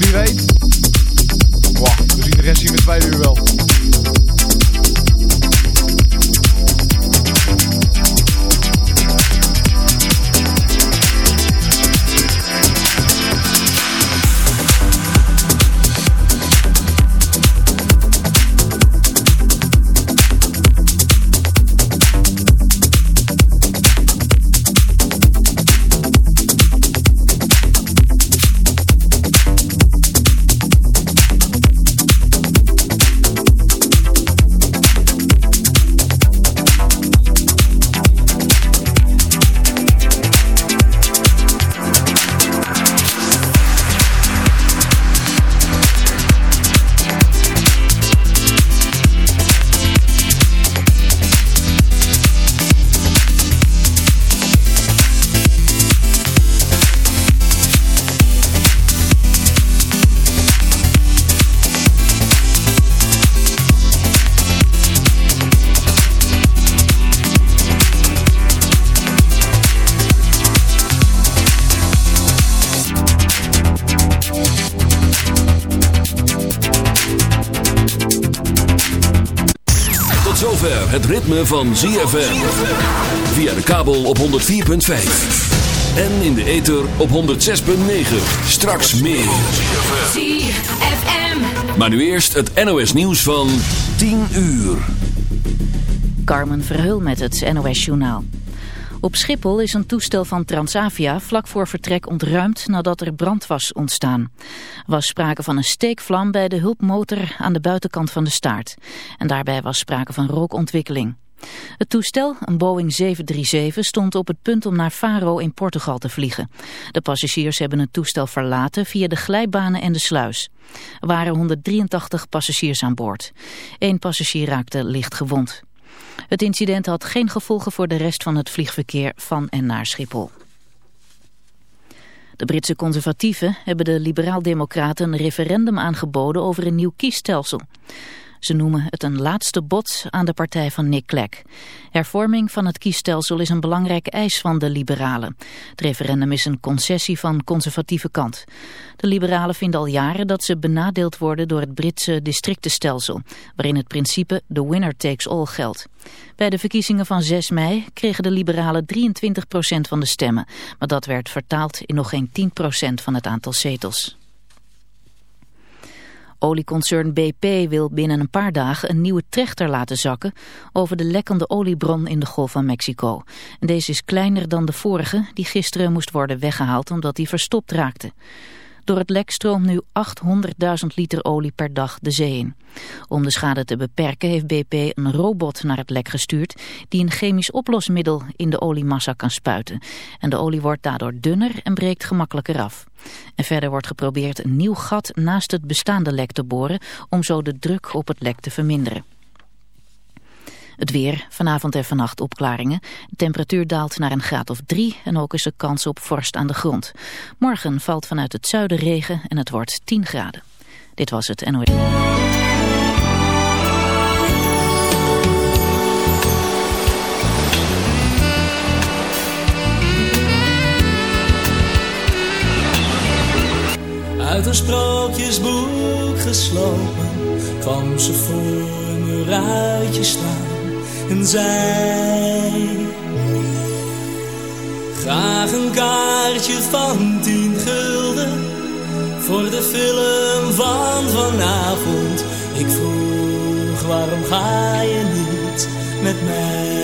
wie weet. Wow, we zien de rest hier met twee uur wel. Ritme van ZFM. Via de kabel op 104.5. En in de ether op 106.9. Straks meer. ZFM. Maar nu eerst het NOS nieuws van 10 uur. Carmen Verheul met het NOS Journaal. Op Schiphol is een toestel van Transavia vlak voor vertrek ontruimd nadat er brand was ontstaan. Er was sprake van een steekvlam bij de hulpmotor aan de buitenkant van de staart. En daarbij was sprake van rookontwikkeling. Het toestel, een Boeing 737, stond op het punt om naar Faro in Portugal te vliegen. De passagiers hebben het toestel verlaten via de glijbanen en de sluis. Er waren 183 passagiers aan boord. Eén passagier raakte licht gewond. Het incident had geen gevolgen voor de rest van het vliegverkeer van en naar Schiphol. De Britse conservatieven hebben de liberaal-democraten een referendum aangeboden over een nieuw kiesstelsel. Ze noemen het een laatste bod aan de partij van Nick Clegg. Hervorming van het kiesstelsel is een belangrijke eis van de liberalen. Het referendum is een concessie van conservatieve kant. De liberalen vinden al jaren dat ze benadeeld worden door het Britse districtenstelsel, waarin het principe the winner takes all geldt. Bij de verkiezingen van 6 mei kregen de liberalen 23% van de stemmen, maar dat werd vertaald in nog geen 10% van het aantal zetels. Olieconcern BP wil binnen een paar dagen een nieuwe trechter laten zakken over de lekkende oliebron in de Golf van Mexico. Deze is kleiner dan de vorige, die gisteren moest worden weggehaald omdat die verstopt raakte. Door het lek stroomt nu 800.000 liter olie per dag de zee in. Om de schade te beperken heeft BP een robot naar het lek gestuurd... die een chemisch oplosmiddel in de oliemassa kan spuiten. En de olie wordt daardoor dunner en breekt gemakkelijker af. En verder wordt geprobeerd een nieuw gat naast het bestaande lek te boren... om zo de druk op het lek te verminderen. Het weer, vanavond en vannacht opklaringen. De temperatuur daalt naar een graad of drie en ook is er kans op vorst aan de grond. Morgen valt vanuit het zuiden regen en het wordt 10 graden. Dit was het NOS. Uit een sprookjesboek geslopen kwam ze voor een ruitje staan en zei Graag een kaartje van tien gulden voor de film van vanavond. Ik vroeg waarom ga je niet met mij?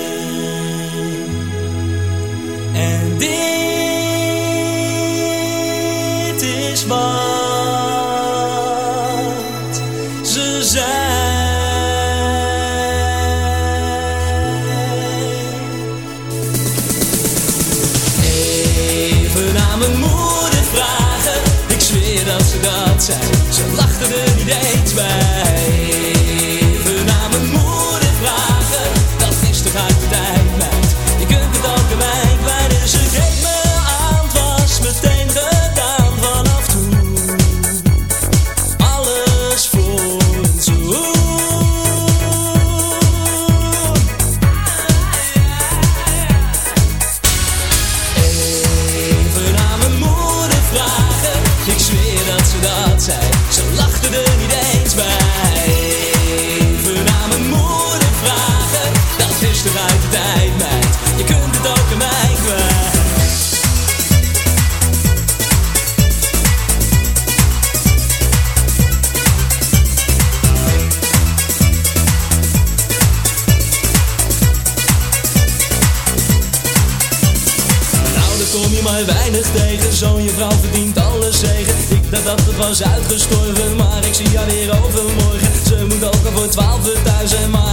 was uitgestorven, maar ik zie haar weer overmorgen. Ze moet ook al voor 12.000 maar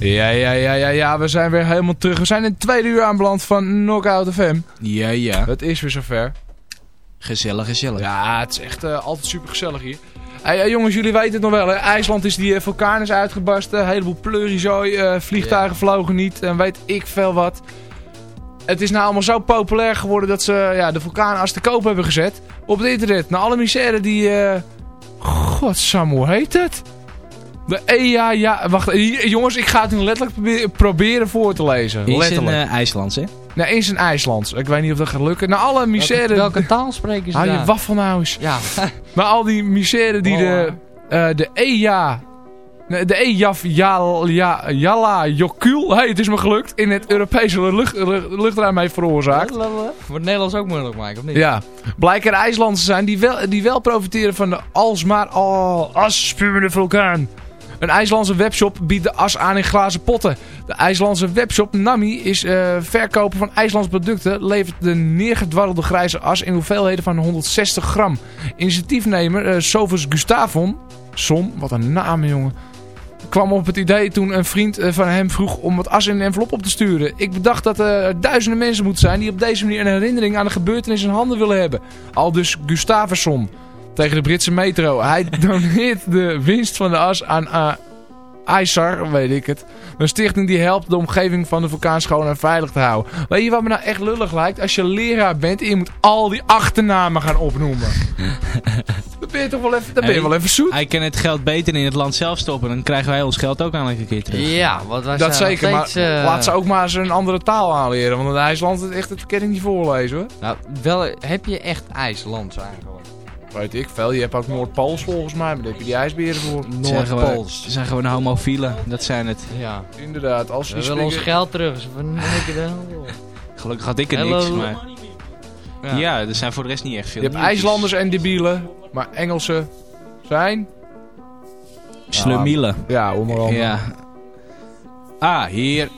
Ja, ja, ja, ja, ja, we zijn weer helemaal terug. We zijn in het tweede uur aanbeland van Knockout FM. Ja, ja. Het is weer zover. Gezellig, gezellig. Ja, het is echt eh, altijd super gezellig hier. Hey, jongens, jullie weten het nog wel, hè? IJsland is die eh, vulkaan is uitgebarsten. Een heleboel pleurizooi. eh, vliegtuigen vlogen niet. En weet ik veel wat. Het is nou allemaal zo populair geworden dat ze ja, de vulkaan als te koop hebben gezet. Op het internet. Nou, alle misère die... eh Godsam, hoe heet het? De EA, ja... Wacht, jongens, ik ga het nu letterlijk probe- proberen voor te lezen. Is in letterlijk. eh, IJslands, hè? Nee, eens in IJslands. Ik weet niet of dat gaat lukken. Nou, alle misère... Welke, taal spreken ze Hou je daar? waffel nou eens. Ja, Maar al die misère die de, eh de EJA, de EJAF Jal- Ja- Jalla Jokul, hey, het is me gelukt, in het Europese lucht, lucht- luchtruim heeft veroorzaakt. wordt Nederlands ook moeilijk maken, of niet? Ja, blijken er IJslandse zijn die wel, die wel profiteren van de alsmaar al asspuwende vulkaan. Een IJslandse webshop biedt de as aan in glazen potten. De IJslandse webshop Nami is eh, verkoper van IJslandse producten. Levert de neergedwarrelde grijze as in hoeveelheden van 160 gram. Initiatiefnemer eh Sovus Gustavon, Son, wat een naam jongen, kwam op het idee toen een vriend eh, van hem vroeg om wat as in een envelop op te sturen. Ik bedacht dat er duizenden mensen moeten zijn die op deze manier een herinnering aan de gebeurtenis in handen willen hebben. Al dus tegen de Britse metro. Hij doneert de winst van de as aan uh, ISAR, weet ik het. Een stichting die helpt de omgeving van de vulkaan schoon en veilig te houden. Weet je wat me nou echt lullig lijkt? Als je leraar bent en je moet al die achternamen gaan opnoemen. dan ben je toch wel even, dan ben je wel even zoet. Hij kan het geld beter in het land zelf stoppen. Dan krijgen wij ons geld ook aan een keer terug. Ja, want wij Dat zeker, nog maar steeds, eh, laat ze ook maar eens een andere taal aanleren. Want in IJsland is echt het ik niet voorlezen hoor. Nou, wel, heb je echt IJslands eigenlijk? Weet ik veel. Je hebt ook Noordpools volgens mij, maar daar heb je die ijsberen voor. Het zijn gewoon, Noordpools. het zijn gewoon homofielen. Dat zijn het. Ja. Inderdaad, als We we willen ons geld terug. Dat? Gelukkig had ik er Hello. niks. Maar Ja. ja. er zijn voor de rest niet echt veel Je hebt nieuwtjes. IJslanders en debielen, maar Engelsen zijn... Slumielen. Ja, onder andere. Ja. Ah, hier.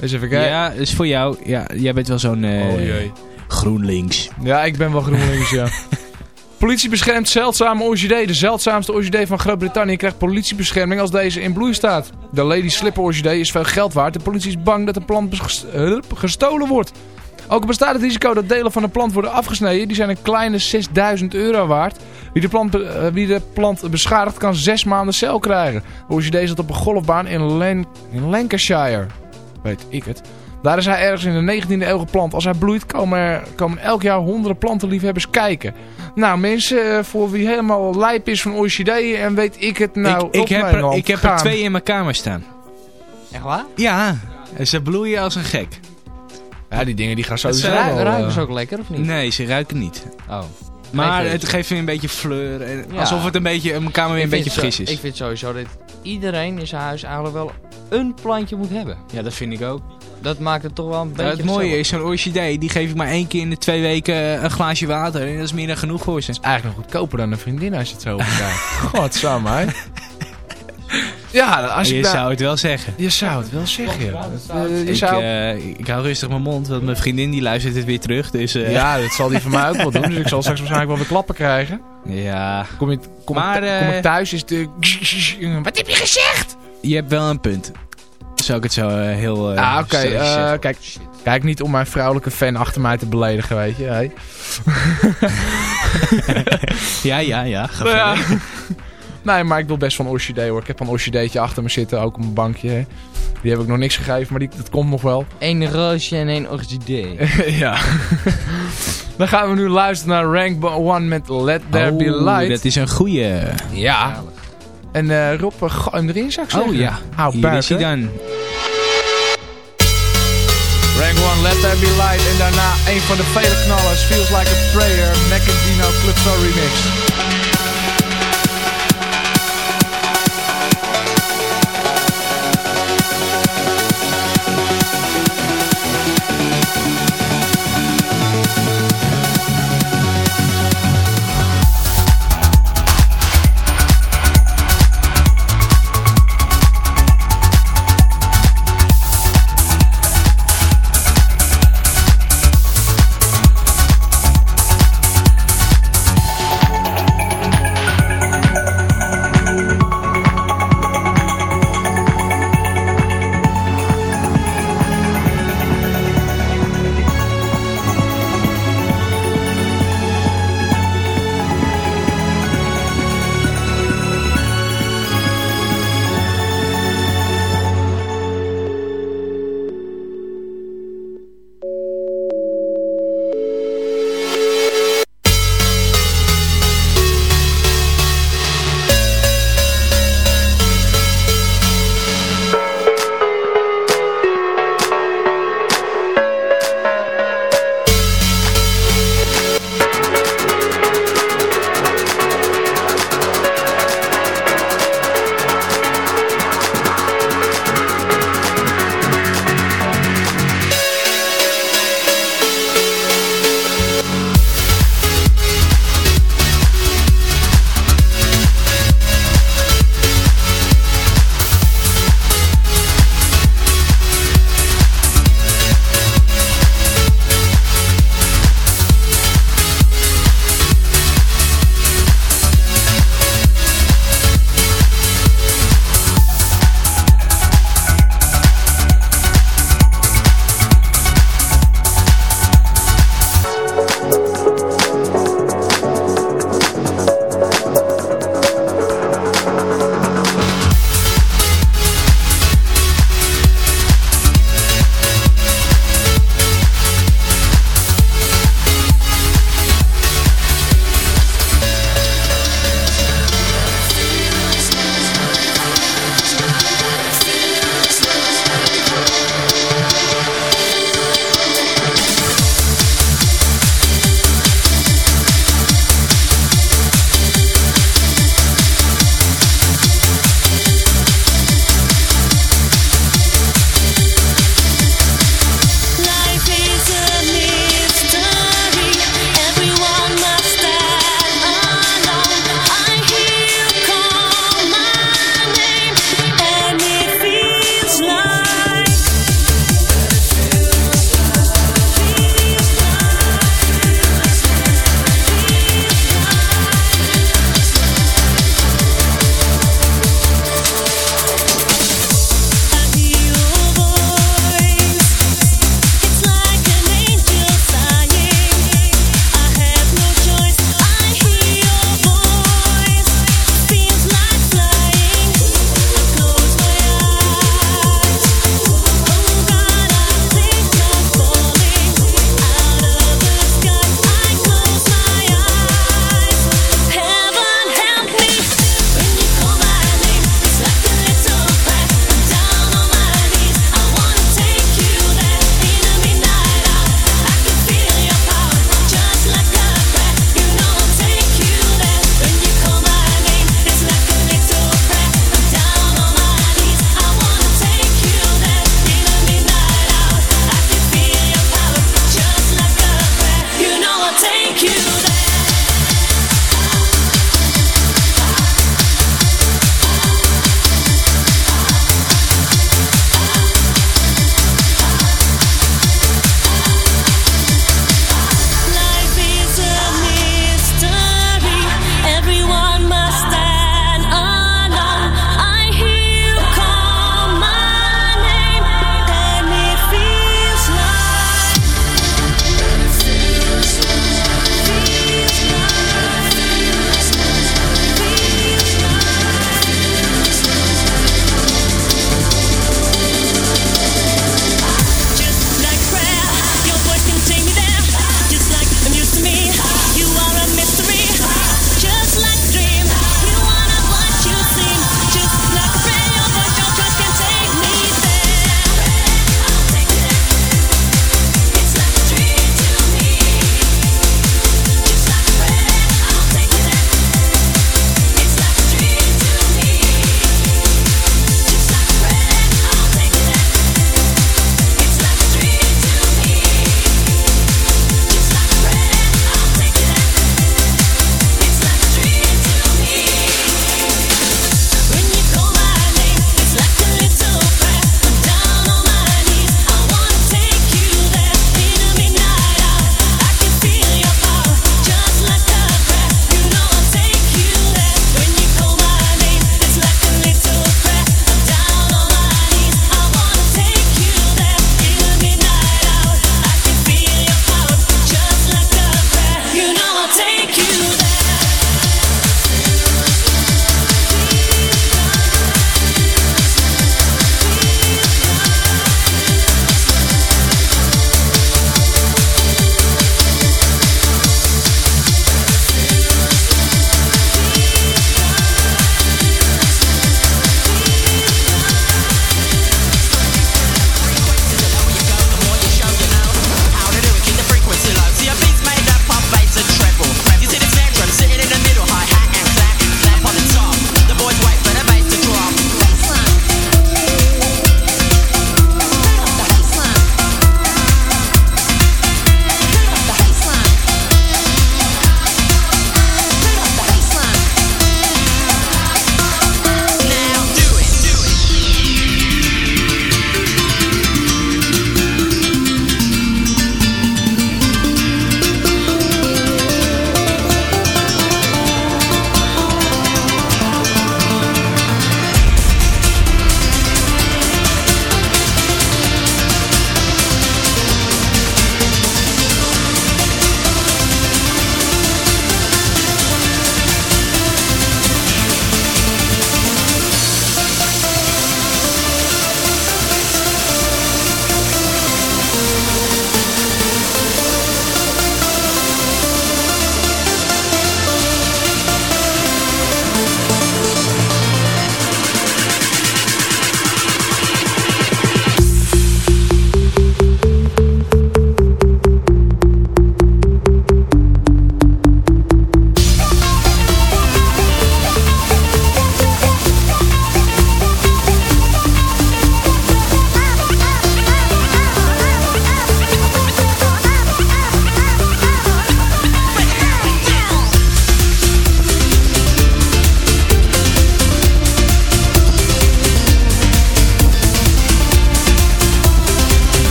Eens even kijken. Ja, is voor jou. Ja, jij bent wel zo'n eh, Oh jee. GroenLinks. Ja, ik ben wel GroenLinks, ja. Politie beschermt zeldzame orchidee. De zeldzaamste orchidee van Groot-Brittannië krijgt politiebescherming als deze in bloei staat. De Lady Slipper orchidee is veel geld waard. De politie is bang dat de plant gestolen wordt. Ook bestaat het risico dat delen van de plant worden afgesneden. Die zijn een kleine 6000 euro waard. Wie de plant, eh, wie de plant beschadigt kan zes maanden cel krijgen. De orchidee zat op een golfbaan in, in Lancashire. Weet ik het. Daar is hij ergens in de 19e eeuw geplant. Als hij bloeit komen er komen elk jaar honderden plantenliefhebbers kijken. Nou mensen, eh, voor wie helemaal lijp is van orchideeën en weet ik het nou ik, ik heb, er, ik heb er twee in mijn kamer staan. Echt waar? Ja. En ze bloeien als een gek. Ja, die dingen die gaan sowieso wel, Ruiken, eh, ruiken ze ook lekker of niet? Nee, ze ruiken niet. Oh. Maar het geeft weer een beetje fleur. En Ja. Alsof het een beetje, mijn kamer weer een beetje fris is. Ik vind sowieso dat iedereen in zijn huis eigenlijk wel een plantje moet hebben. Ja, dat vind ik ook. Dat maakt het toch wel een beetje Ja, het mooie gezellig. is, zo'n orchidee, die geef ik maar één keer in de twee weken eh, een glaasje water. En dat is meer dan genoeg voor ze. Eigenlijk nog goedkoper dan een vriendin als je het zo bekijkt. Godsamme, hè. Ja, als je je, zou het wel zeggen. je zou het wel zeggen. ja. Eh, Ik, zou... eh, ik hou rustig mijn mond, want mijn vriendin die luistert het weer terug. Dus eh, Ja, dat zal die van mij ook wel doen. Dus ik zal straks waarschijnlijk wel weer klappen krijgen. ja, Kom, je, kom, Maar, ik, kom ik thuis is de... Wat heb je gezegd? je hebt wel een punt. Zou ik het zo eh, heel... eh, ah, oké. eh, kijk, kijk niet om mijn vrouwelijke fan achter mij te beledigen, weet je. Hey. ja, ja, ja. Ga Nou ja. Nee, maar ik wil best van orchidee hoor. Ik heb een orchideetje achter me zitten, ook op mijn bankje. hè. Die heb ik nog niks gegeven, maar die, dat komt nog wel. Eén roosje en één orchidee. ja. Dan gaan we nu luisteren naar Rank 1 met Let There Be Oh, Light. dat is een goeie. Ja. En eh Rob, uh, gooi hem erin, zou ik zeggen. Oh ja, Hou hier is hij buiten. dan. Rank 1, Let There Be Light. En daarna een van de vele knallers, Feels Like a Prayer, Mac Dino Clubso Remix.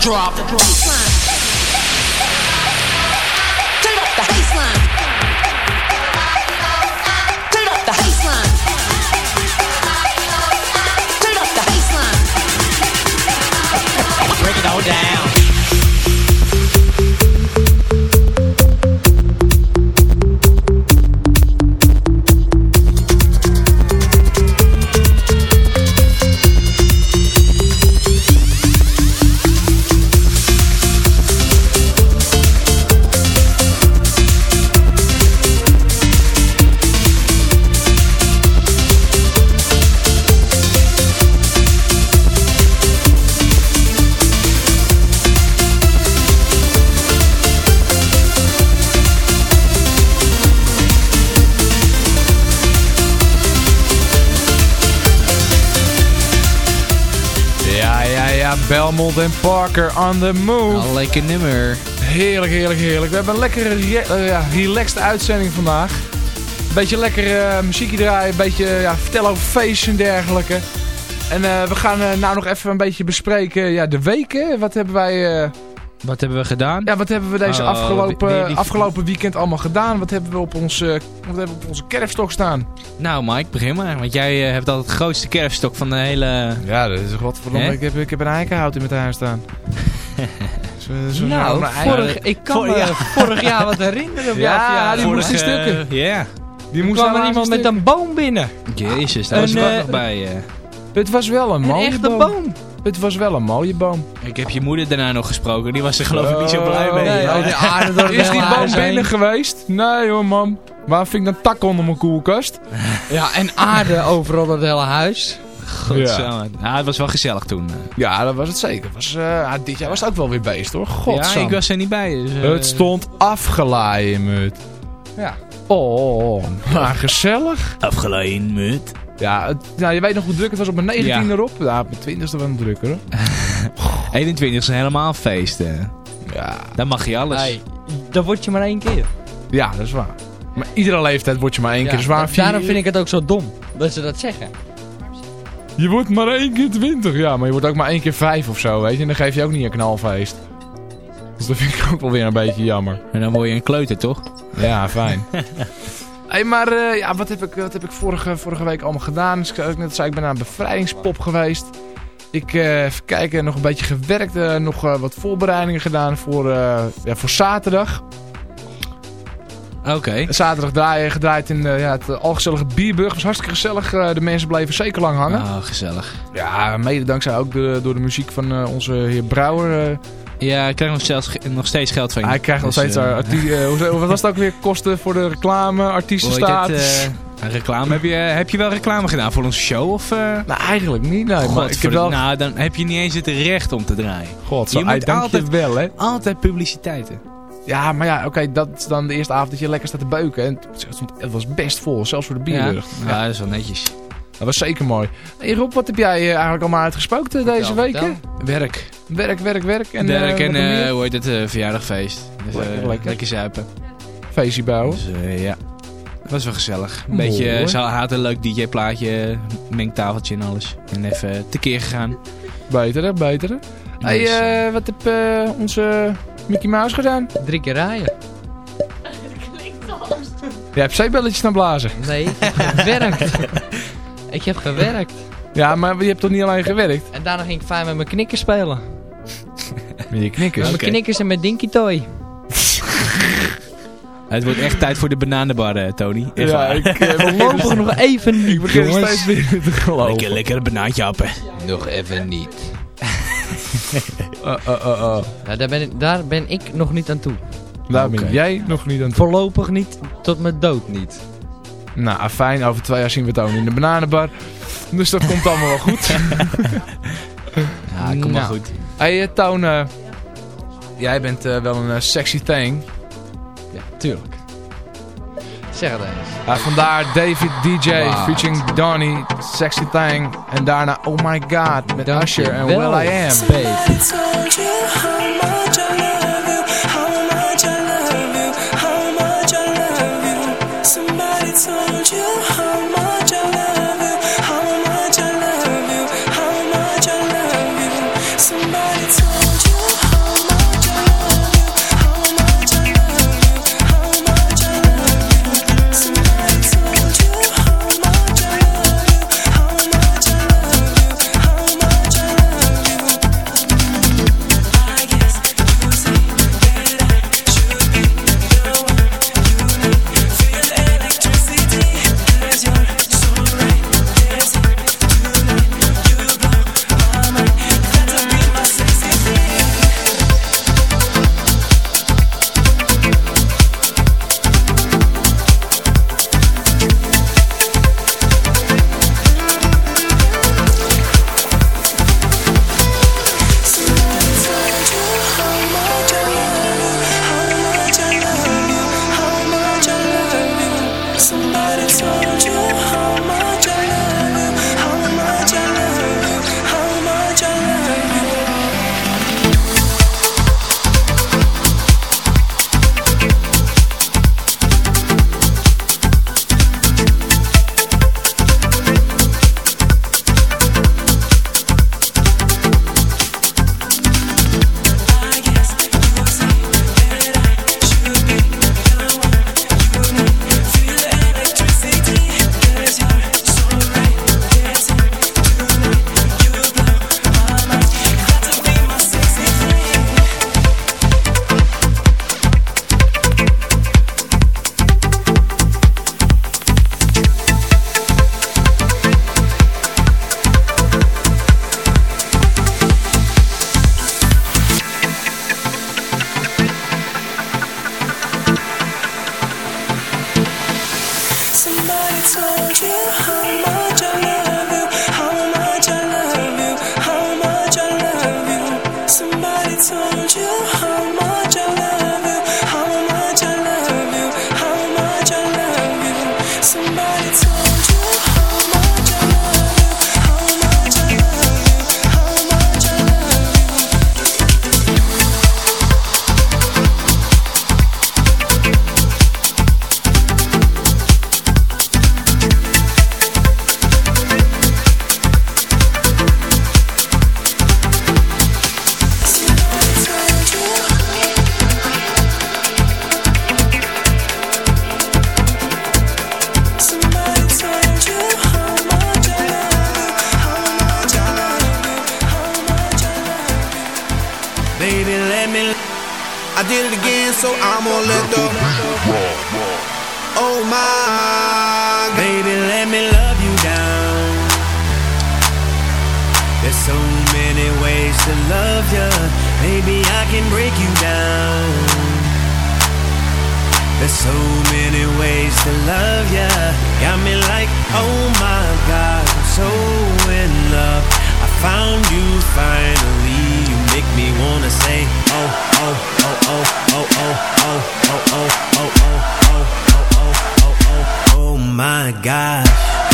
draw. En Parker on the move. Al lekker nummer. Heerlijk, heerlijk, heerlijk. We hebben een lekkere, re- eh, ja, relaxed uitzending vandaag. Een beetje lekker eh, muziekje draaien, een beetje ja, vertellen over feesten en dergelijke. En eh, we gaan eh, nou nog even een beetje bespreken ja, de weken. Wat hebben wij... eh, Wat hebben we gedaan? ja, wat hebben we deze Oh, afgelopen, die- die- afgelopen weekend allemaal gedaan? Wat hebben we op, ons, eh, wat hebben we op onze kerfstok staan? Nou Mike, begin maar. Want jij eh, hebt altijd het grootste kerfstok van de hele... Ja, dat is wat Hè? Ik heb, ik heb een eikenhout in mijn tuin staan. Zo- zo- Nou, vorig, ik kan voor- me ja. vorig jaar wat herinneren. Ja, die Vorige- moest in stukken. Ja. Die Er moest kwam er iemand met een boom binnen. Jezus, daar was Een, ik eh, nog bij. eh. Het was wel een Een mooie echte boom. boom. Het was wel een mooie boom. Ik heb je moeder daarna nog gesproken. Die was er geloof ik niet zo blij mee. nee, oh, de aarde door het Is die boom binnen geweest? Nee hoor, mam. Waar vind ik dan tak onder mijn koelkast? Ja, en aarde overal door het hele huis. Goed Ja. zo. Ja, het was wel gezellig toen. Ja, dat was het zeker. Was, eh, ja, dit jaar was het ook wel weer beest hoor. God, ja, ik was er niet bij. Dus, eh, Het stond afgelaaien, mut. Ja. Oh, maar gezellig. afgeleid met. Ja, het, nou, je weet nog hoe druk het was op mijn 19e Ja. erop. Ja, op mijn 20e was het drukker hoor. 21 is helemaal feest. eh. Ja. Dan mag je alles. Hey, dat word je maar één keer. ja, dat is waar. Maar iedere leeftijd word je maar één Ja, keer zwaar. da- daarom vind ik het ook zo dom dat ze dat zeggen. Je wordt maar één keer 20. Ja, maar je wordt ook maar één keer 5 of zo, weet je. En dan geef je ook niet een knalfeest. Dus dat vind ik ook wel weer een beetje jammer. En dan word je een kleuter, toch? Ja, fijn. hey, maar eh, ja, wat heb ik, wat heb ik vorige, vorige week allemaal gedaan? Dus ik, net zei, ik ben naar een bevrijdingspop geweest. Ik, eh even kijken, nog een beetje gewerkt. eh, nog wat voorbereidingen gedaan voor, ja, voor zaterdag. Oké. Zaterdag draaien, gedraaid in ja, het uh, algezellige Bierburg. was hartstikke gezellig. De mensen bleven zeker lang hangen. Oh, gezellig. Ja, mede dankzij ook de, door de muziek van onze heer Brouwer. Eh, Ja, ik krijg nog, zelfs, nog steeds geld van je. hij krijgt nog Dus, steeds... eh, eh, artie- eh, wat was het ook weer? Kosten voor de reclame, eh, reclame. Heb je, heb je wel reclame gedaan voor onze show? Of, eh Nou, eigenlijk niet. Nee, maar ik heb wel... Nou, dan heb je niet eens het recht om te draaien. God, zo, je moet altijd- je wel, hè. Altijd publiciteiten. Ja, maar ja, oké, dat is dan de eerste avond dat je lekker staat te beuken. En het, was best vol, zelfs voor de bierburg. Ja, ja, dat is wel netjes. Dat was zeker mooi. Hey Rob, wat heb jij eh, eigenlijk allemaal uitgespookt eh, deze Vertel, weken? Werk. Werk, werk, werk. En, Werk eh, en, eh, meer? hoe heet het, eh, verjaardagfeest. Dus, eh, Lekker, lekker. lekker zuipen. Feestje bouwen. Dus eh, ja, dat was wel gezellig. Een Mooi. beetje, uh, ze had een leuk DJ-plaatje, mengtafeltje en alles. En even tekeer gegaan. Beter, hè, beter. hè? Hey, Dus, wat heb eh, onze Mickey Mouse gedaan? Drie keer rijden. Je hebt zeebelletjes naar blazen. Nee, gewerkt. ik heb gewerkt. Ja, maar je hebt toch niet alleen gewerkt? En daarna ging ik fijn met mijn knikkers spelen. Met je knikkers. Met mijn knikkers en mijn Dinky Toy. het wordt echt tijd voor de bananenbar, eh, Tony. Echt Ja, waar. ik eh, Voorlopig nog even niet, Ik begin steeds meer te geloven. Lekker, lekker een banaantje happen. Nog even niet. Uh, uh, uh. Ja, daar, ben ik, daar ben ik nog niet aan toe. Daar ben jij nog niet aan toe. Voorlopig niet, tot mijn dood niet. Nou, fijn. Over twee jaar zien we Toon in de bananenbar. Dus dat komt allemaal wel goed. Ja, kom maar Nou. goed. hey, eh, Toon. eh, jij bent eh, wel een sexy thing. Ja, tuurlijk. Zeg het eens. Vandaar David DJ Wow. featuring Donnie, Sexy Thing. En daarna Oh My God met Usher en Will I Am. babe. Did it again, so I'm gonna let the. Oh my, baby, let me love you down. There's so many ways to love you. Maybe I can break you down. There's so many ways to love ya. Got me like, oh my God, I'm so in love. I found you finally. You make me wanna say, oh, oh, oh, oh, oh, oh, oh, oh, oh, oh, oh, oh, oh, oh, oh, oh, oh my gosh.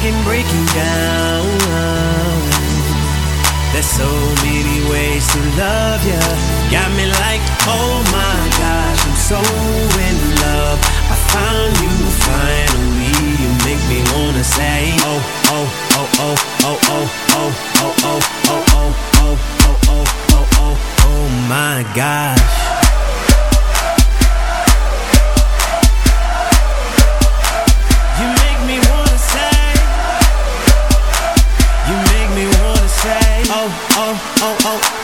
Can break you down. There's so many ways to love you. Got me like, oh my gosh, I'm so in love. I found you finally. You make me wanna say, oh, oh, oh, oh, oh, oh, oh, oh, oh, oh, oh, oh, oh, oh, oh, oh, oh my gosh.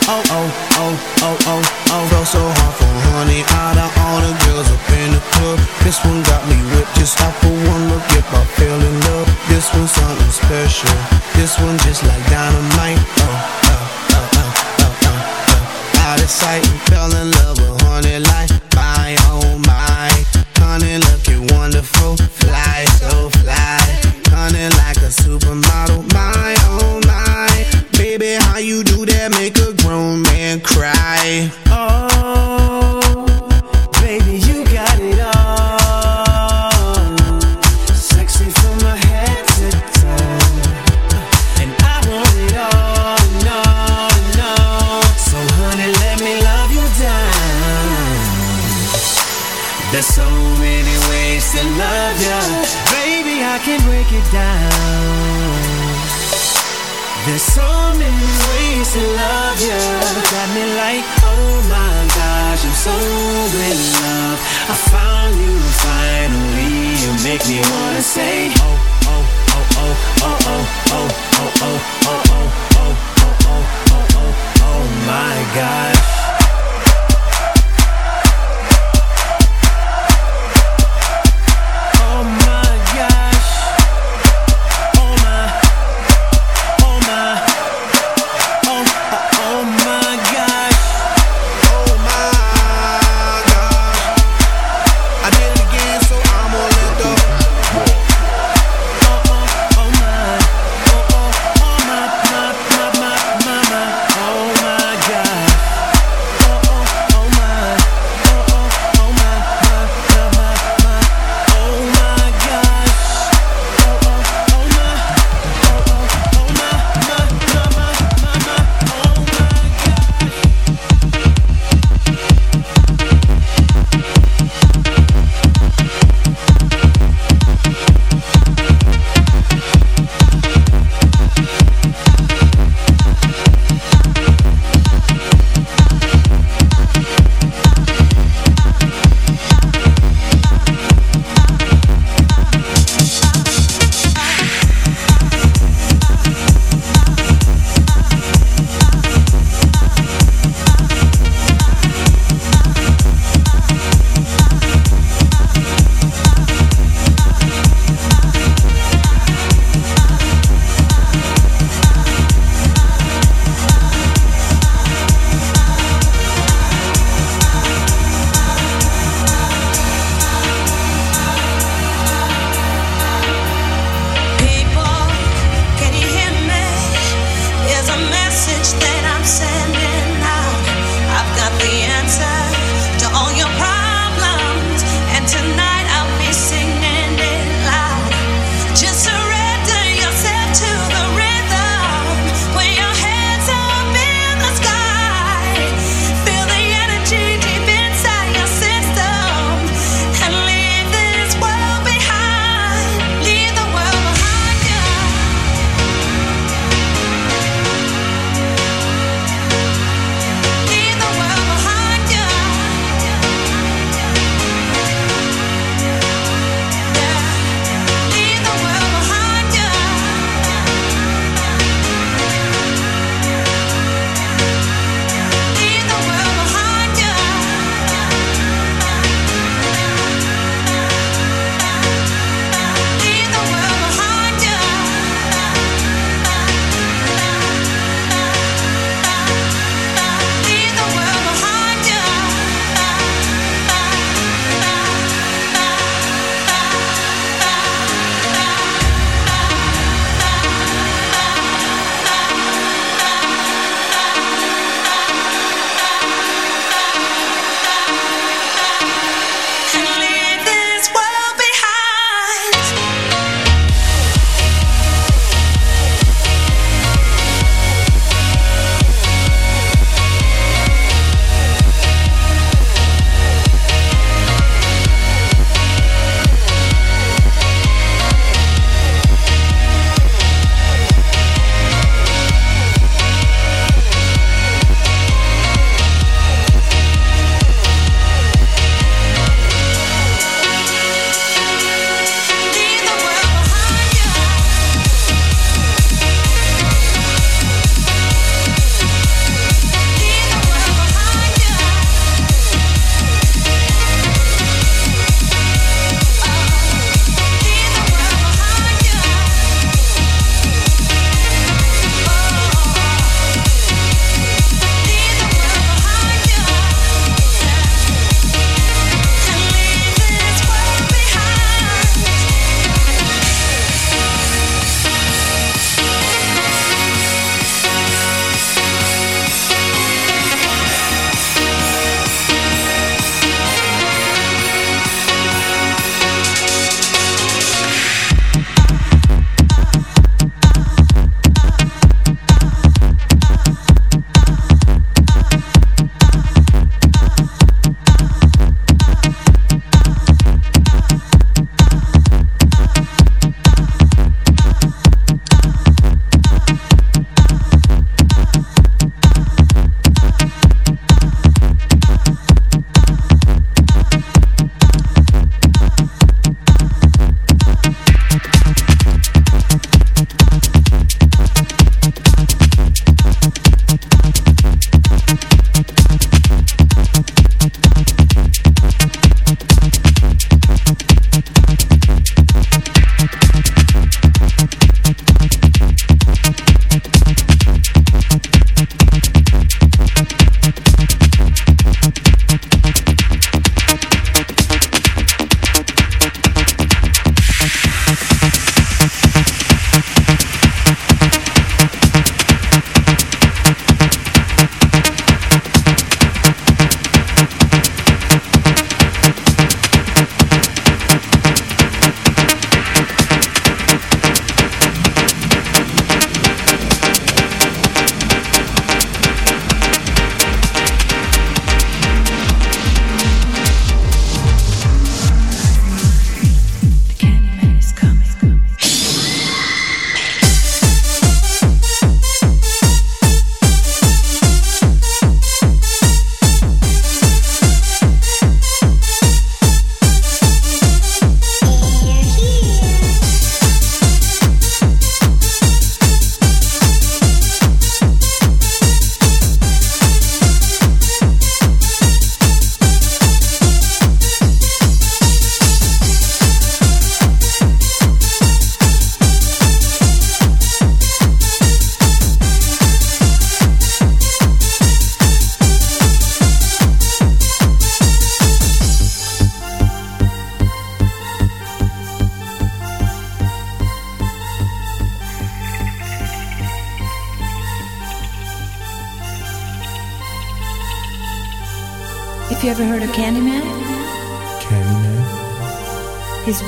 Oh, oh, oh, oh, oh, oh, oh. felt so hard for honey. Out of all the girls up in the club, this one got me whipped. Just off for one look, if I fell in love. This one's something special. This one just like dynamite. Oh, oh, oh, oh, oh, oh, oh. Out of sight fell in love with honey like my oh my. Honey looking wonderful, fly so fly. Honey like a supermodel, my oh. Baby, how you do that? Make a grown man cry. Oh, baby, you got it all. Sexy from my head to toe. And I want it all and all. So, honey, let me love you down. There's so many ways to love ya. Baby, I can break it down. There's so many ways to love you. Got me like, oh my gosh, I'm so in love. I found you finally. You make me wanna say, oh, oh, oh, oh, oh, oh, oh, oh, oh,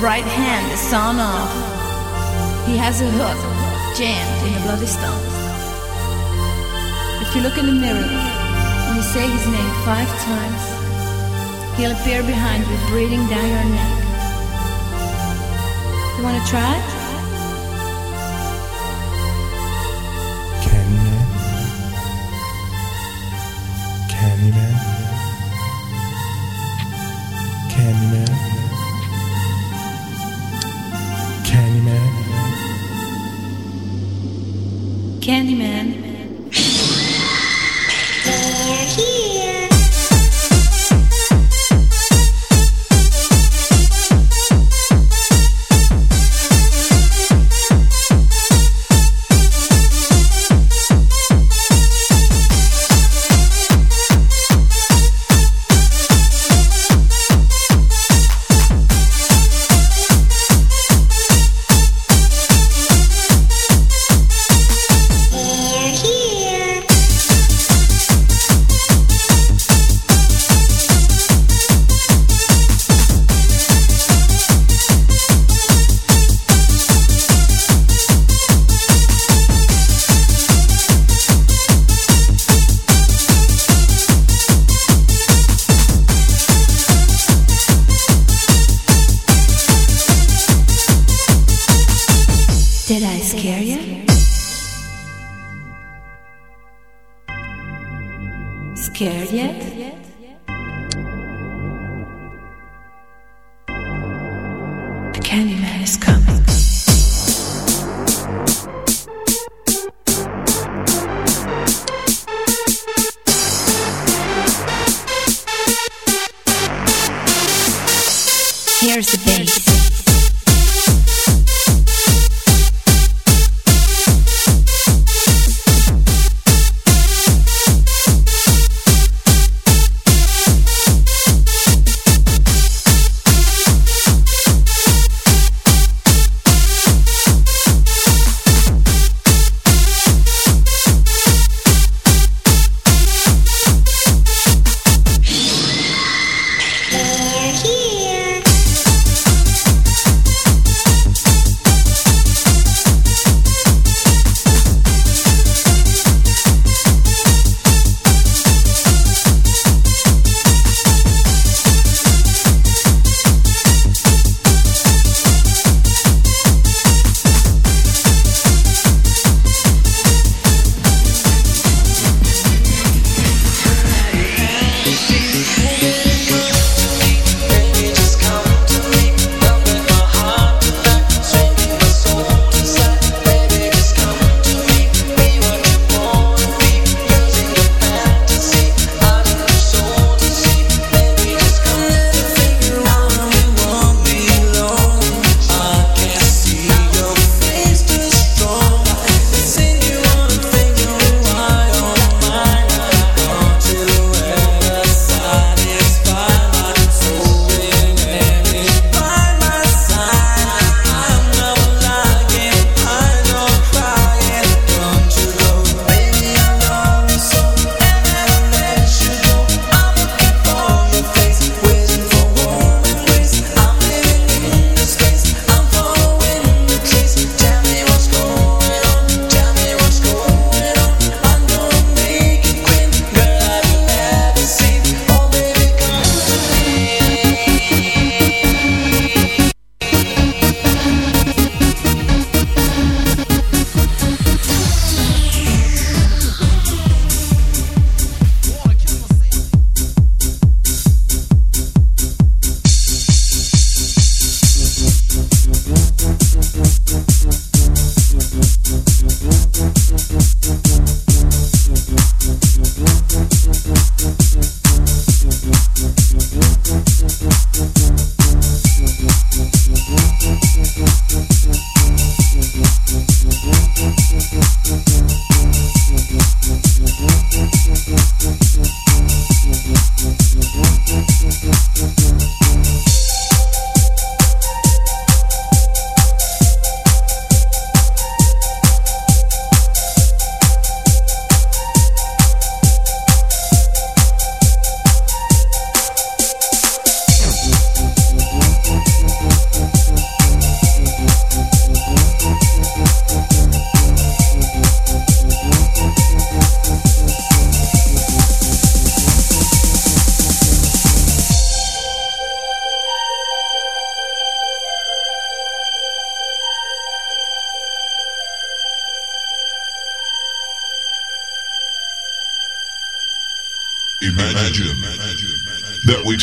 right hand is sawn off. He has a hook jammed in the bloody stump. If you look in the mirror and you say his name five times, he'll appear behind you breathing down your neck. You wanna try? Candyman. Candyman.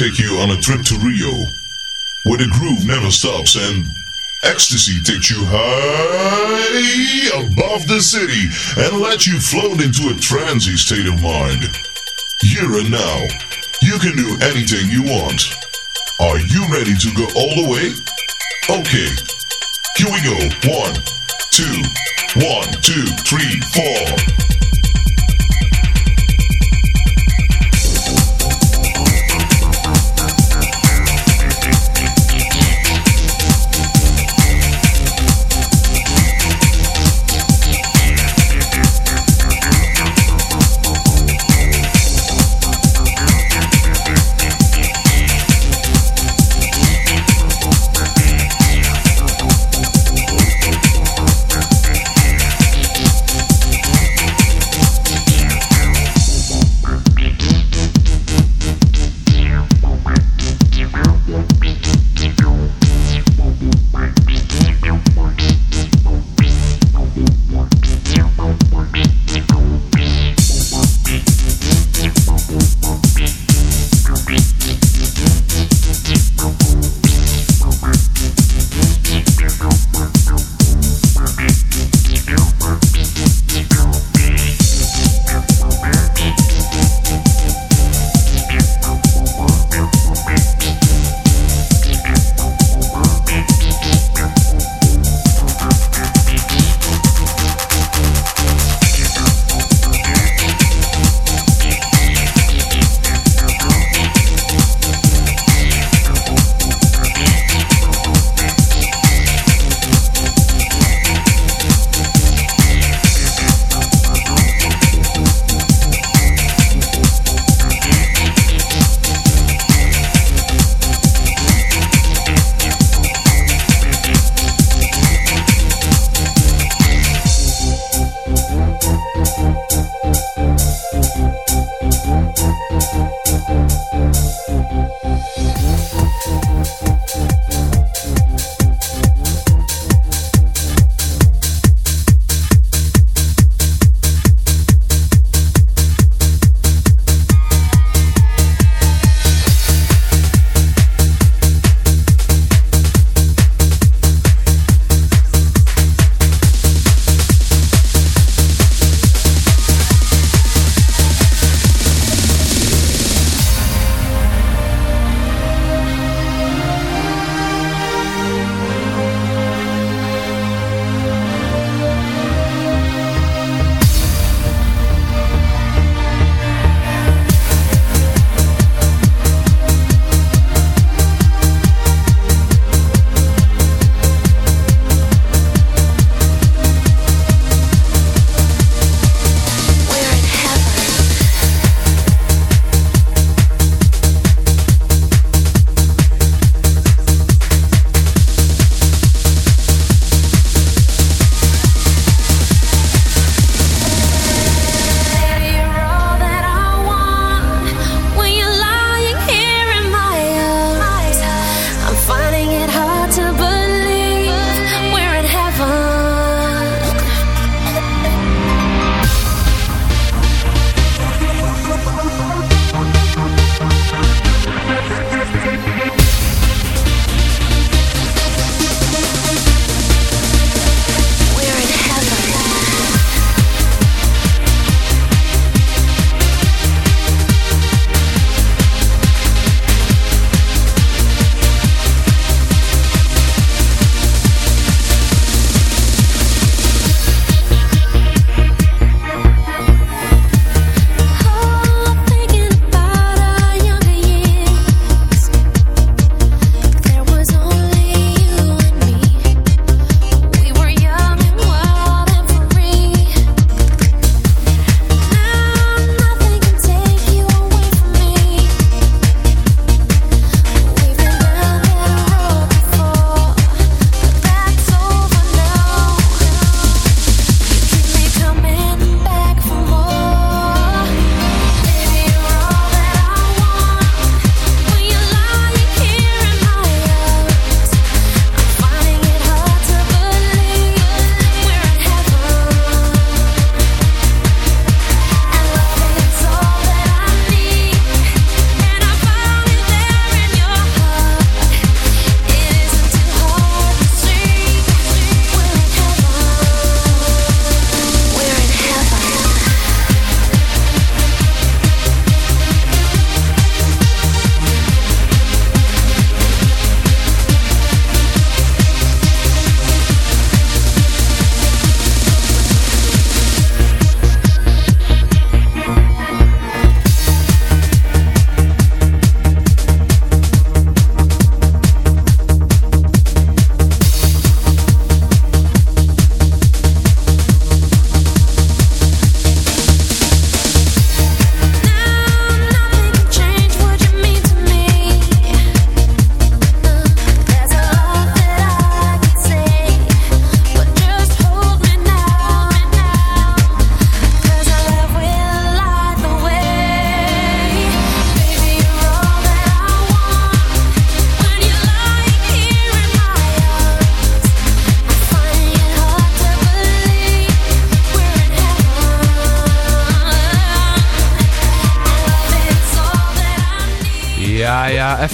Take you on a trip to Rio, where the groove never stops and ecstasy takes you high above the city and lets you float into a transy state of mind. Here and now, you can do anything you want. Are you ready to go all the way? Okay, here we go. One, two, one, two, three, four.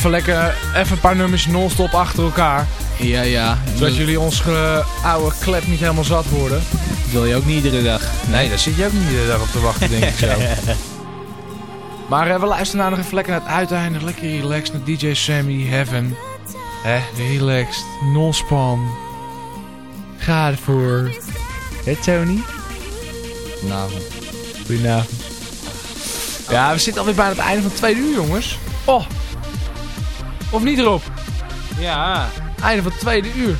Even lekker, even een paar nummers non-stop achter elkaar. Ja, ja. Zodat jullie ons ge- oude klep niet helemaal zat worden. Dat wil je ook niet iedere dag. Nee, daar zit je ook niet iedere dag op te wachten, denk ik zo. Maar eh, we luisteren nou nog even lekker naar het uiteinde. Lekker relaxed naar DJ Sammy Heaven. Hè, relaxed. Non-span. Ga ervoor. Hé Tony? Goedenavond. Goedenavond. Ja, we zitten alweer bijna aan het einde van tweede uur, jongens. Oh. Of niet erop? Ja. Einde van het tweede uur.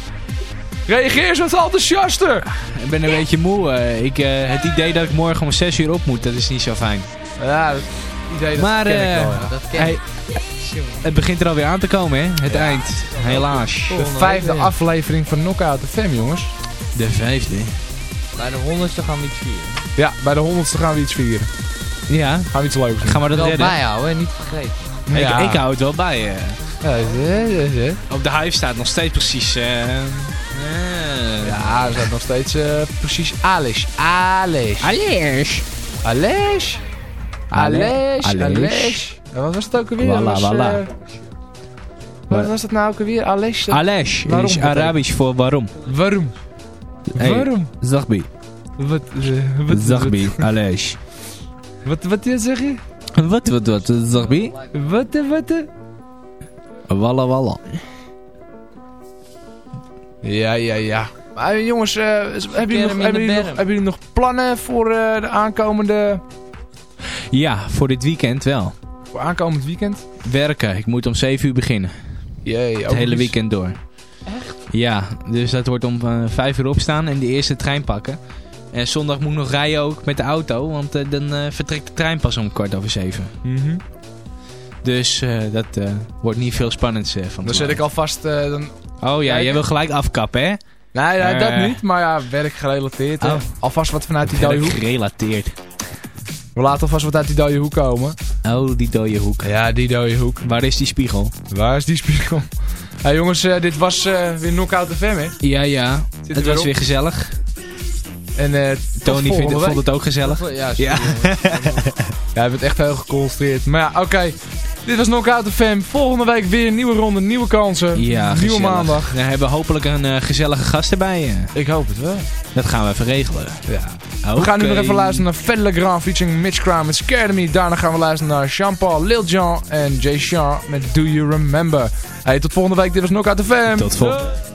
Reageer eens wat enthousiaster. Ik ben een beetje moe. eh. ik, eh, het idee dat ik morgen om 6 uur op moet, dat is niet zo fijn. Ja, dat idee dat Maar ken ik eh, ja. Dat ken het begint er alweer aan te komen, hè? Het eind. Helaas. De vijfde aflevering van Knockout FM, jongens. De vijfde. Bij de honderdste gaan we iets vieren. Ja, bij de honderdste gaan we iets vieren. Ja. Gaan we iets leuks doen. Gaan we dat Wel redden? bijhouden, hè? niet vergeten. Ja. Ik, ik hou het wel bij. eh. Ja, ja, ja, ja. Op de hive staat nog steeds precies... eh, eh, Ja, er staat nog steeds eh, precies Alice. Alice. Alice. Alice. Alice. Ja, wat was het ook alweer? Dat Walla, was, walla. wat was dat nou ook alweer? Alice? Alish Waarom is Arabisch voor waarom. Waarom? Hey, Waarom? Zagbi. Wat, wat, Zagbi. Alish. Wat, wat, wat zeg je? Wat, wat, wat? Zagbi? Wat, wat? Walla, walla. Ja, ja, ja. Maar eh, jongens, eh, hebben, jullie nog, hebben, jullie nog, berm. hebben jullie nog plannen voor eh, de aankomende, Ja, voor dit weekend wel. voor aankomend weekend? Werken. Ik moet om 7 uur beginnen. Jee, Het hele weekend door. Echt? Ja, dus dat wordt om eh 5 uur opstaan en de eerste trein pakken. En zondag moet ik nog rijden ook met de auto, want dan eh, vertrekt de trein pas om kwart over zeven. Mhm. Dus eh, dat eh, wordt niet veel spannends eh, van Dan zet ik alvast... dan... Oh ja, jij wil gelijk afkappen, hè? Nee, nee, dat niet. Maar ja, werkgerelateerd. hè. Oh. Alvast wat vanuit die dode hoek. gerelateerd. We laten alvast wat uit die dode hoek komen. Oh, die dode hoek. Ja, die dode hoek. Waar is die spiegel? Waar is die spiegel? Hey jongens, dit was weer Knockout FM, hè? Ja, ja. Het weer was op. weer gezellig. En Tony vindt, vond het ook gezellig. Ja, Ja. Ja, je bent echt heel geconcentreerd. Maar ja, oké. Dit was Knockout de Fam. Volgende week weer een nieuwe ronde, nieuwe kansen. Ja, nieuwe maandag. We hebben hopelijk een eh, gezellige gast erbij. Eh. Ik hoop het wel. Dat gaan we even regelen. Ja. We gaan nu nog even luisteren naar Fed Legrand featuring Mitch Crown met Scared Me. Daarna gaan we luisteren naar Jean-Paul, Lil Jean en Jay Sean met Do You Remember. Hey, tot volgende week. Dit was Knockout de Fam. Tot volgende week.